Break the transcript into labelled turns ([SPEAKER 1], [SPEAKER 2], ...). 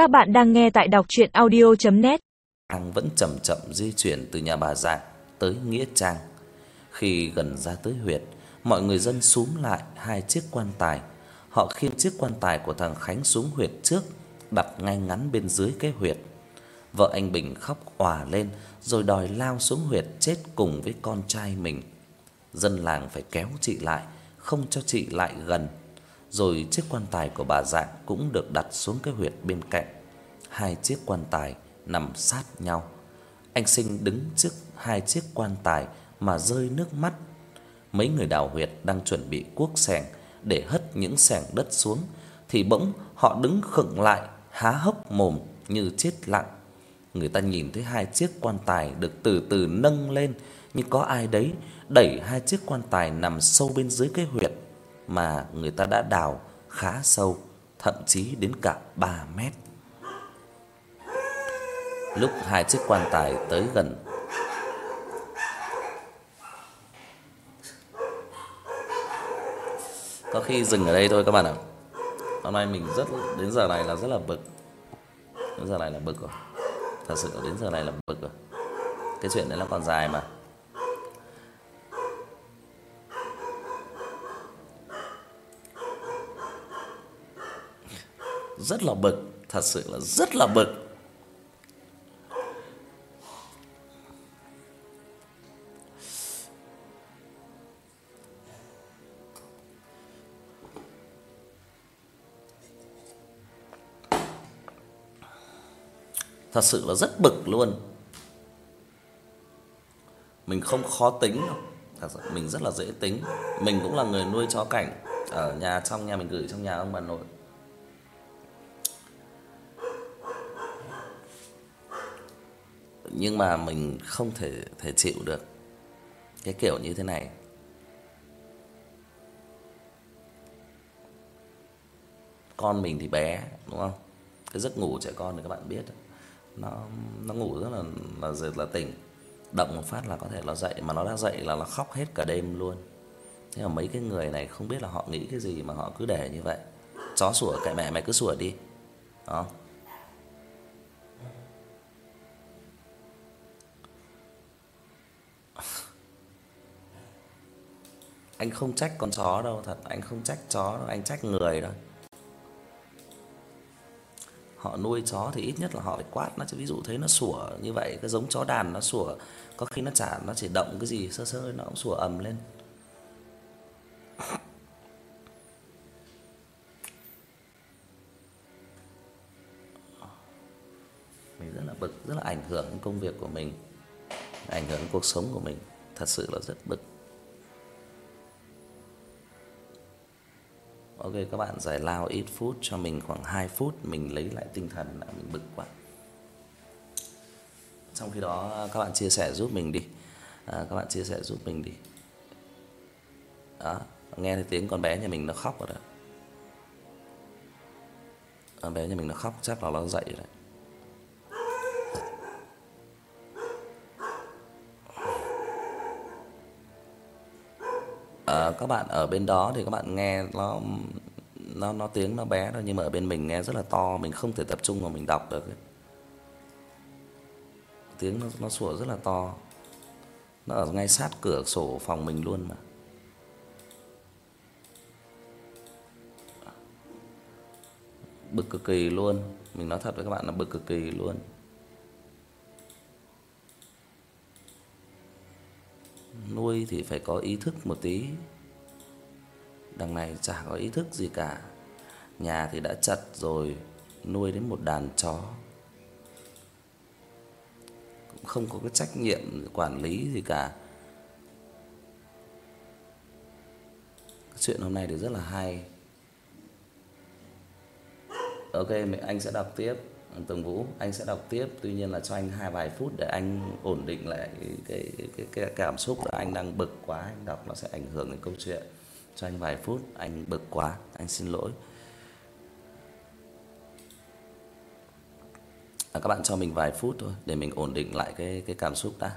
[SPEAKER 1] Các bạn đang nghe tại đọc audio net
[SPEAKER 2] Hàng vẫn chậm chậm di chuyển từ nhà bà Dạng tới nghĩa trang. Khi gần ra tới huyệt, mọi người dân súm lại hai chiếc quan tài. Họ khiêng chiếc quan tài của thằng Khánh xuống huyệt trước, đặt ngay ngắn bên dưới cái huyệt. Vợ anh Bình khóc òa lên rồi đòi lao xuống huyệt chết cùng với con trai mình. Dân làng phải kéo chị lại, không cho chị lại gần. Rồi chiếc quan tài của bà Dạng cũng được đặt xuống cái huyệt bên cạnh. Hai chiếc quan tài nằm sát nhau. Anh Sinh đứng trước hai chiếc quan tài mà rơi nước mắt. Mấy người đào huyệt đang chuẩn bị cuốc xẻng để hất những xẻng đất xuống thì bỗng họ đứng khựng lại, há hốc mồm như chết lặng. Người ta nhìn thấy hai chiếc quan tài được từ từ nâng lên, như có ai đấy đẩy hai chiếc quan tài nằm sâu bên dưới cái huyệt mà người ta đã đào khá sâu, thậm chí đến cả 3 mét. Lúc hai chiếc quan tài tới gần Có khi dừng ở đây thôi các bạn ạ. Hôm nay mình rất đến giờ này là rất là bực. Đến giờ này là bực rồi. Thật sự đến giờ này là bực rồi. Cái chuyện đấy nó còn dài mà. Rất là bực, thật sự là rất là bực. Thật sự là rất bực luôn. Mình không khó tính đâu. Thật sự mình rất là dễ tính. Mình cũng là người nuôi chó cảnh ở nhà trong nhà mình gửi trong nhà ông bà nội. Nhưng mà mình không thể thể chịu được cái kiểu như thế này. Con mình thì bé, đúng không? Cái giấc ngủ trẻ con thì các bạn biết nó nó ngủ rất là là là, là tỉnh động một phát là có thể nó dậy mà nó đã dậy là nó khóc hết cả đêm luôn thế mà mấy cái người này không biết là họ nghĩ cái gì mà họ cứ để như vậy chó sủa kệ mẹ mày cứ sủa đi đó anh không trách con chó đâu, thật. Anh không trách chó đâu, anh trách người đó họ nuôi chó thì ít nhất là họ phải quát nó chứ. Ví dụ thấy nó sủa như vậy, cái giống chó đàn nó sủa, có khi nó chả, nó chỉ động cái gì, sơ sơ, nó cũng sủa ầm lên. Mình rất là bực, rất là ảnh hưởng đến công việc của mình, ảnh hưởng đến cuộc sống của mình. Thật sự là rất bực. Ok các bạn giải lao ít phút cho mình khoảng 2 phút mình lấy lại tinh thần đã mình bực quá. Trong khi đó các bạn chia sẻ giúp mình đi. À, các bạn chia sẻ giúp mình đi. Đó, nghe thấy tiếng con bé nhà mình nó khóc rồi đó. Con bé nhà mình nó khóc chắc là nó dậy rồi đấy. À, các bạn ở bên đó thì các bạn nghe nó nó nó tiếng nó bé thôi nhưng mà ở bên mình nghe rất là to, mình không thể tập trung mà mình đọc được ấy. Tiếng nó nó sủa rất là to. Nó ở ngay sát cửa sổ phòng mình luôn mà. Bực cực kỳ luôn, mình nói thật với các bạn là bực cực kỳ luôn. Nuôi thì phải có ý thức một tí. Đằng này chả có ý thức gì cả. Nhà thì đã chật rồi, nuôi đến một đàn chó. Cũng không có cái trách nhiệm quản lý gì cả. Chuyện hôm nay thì rất là hay. Ok, anh sẽ đọc tiếp. Tường Vũ, anh sẽ đọc tiếp, tuy nhiên là cho anh hai vài phút để anh ổn định lại cái cái cái, cái cảm xúc là anh đang bực quá, anh đọc nó sẽ ảnh hưởng đến câu chuyện. Cho anh vài phút, anh bực quá, anh xin lỗi. À, các bạn cho mình vài phút thôi để mình ổn định lại cái cái cảm xúc đã.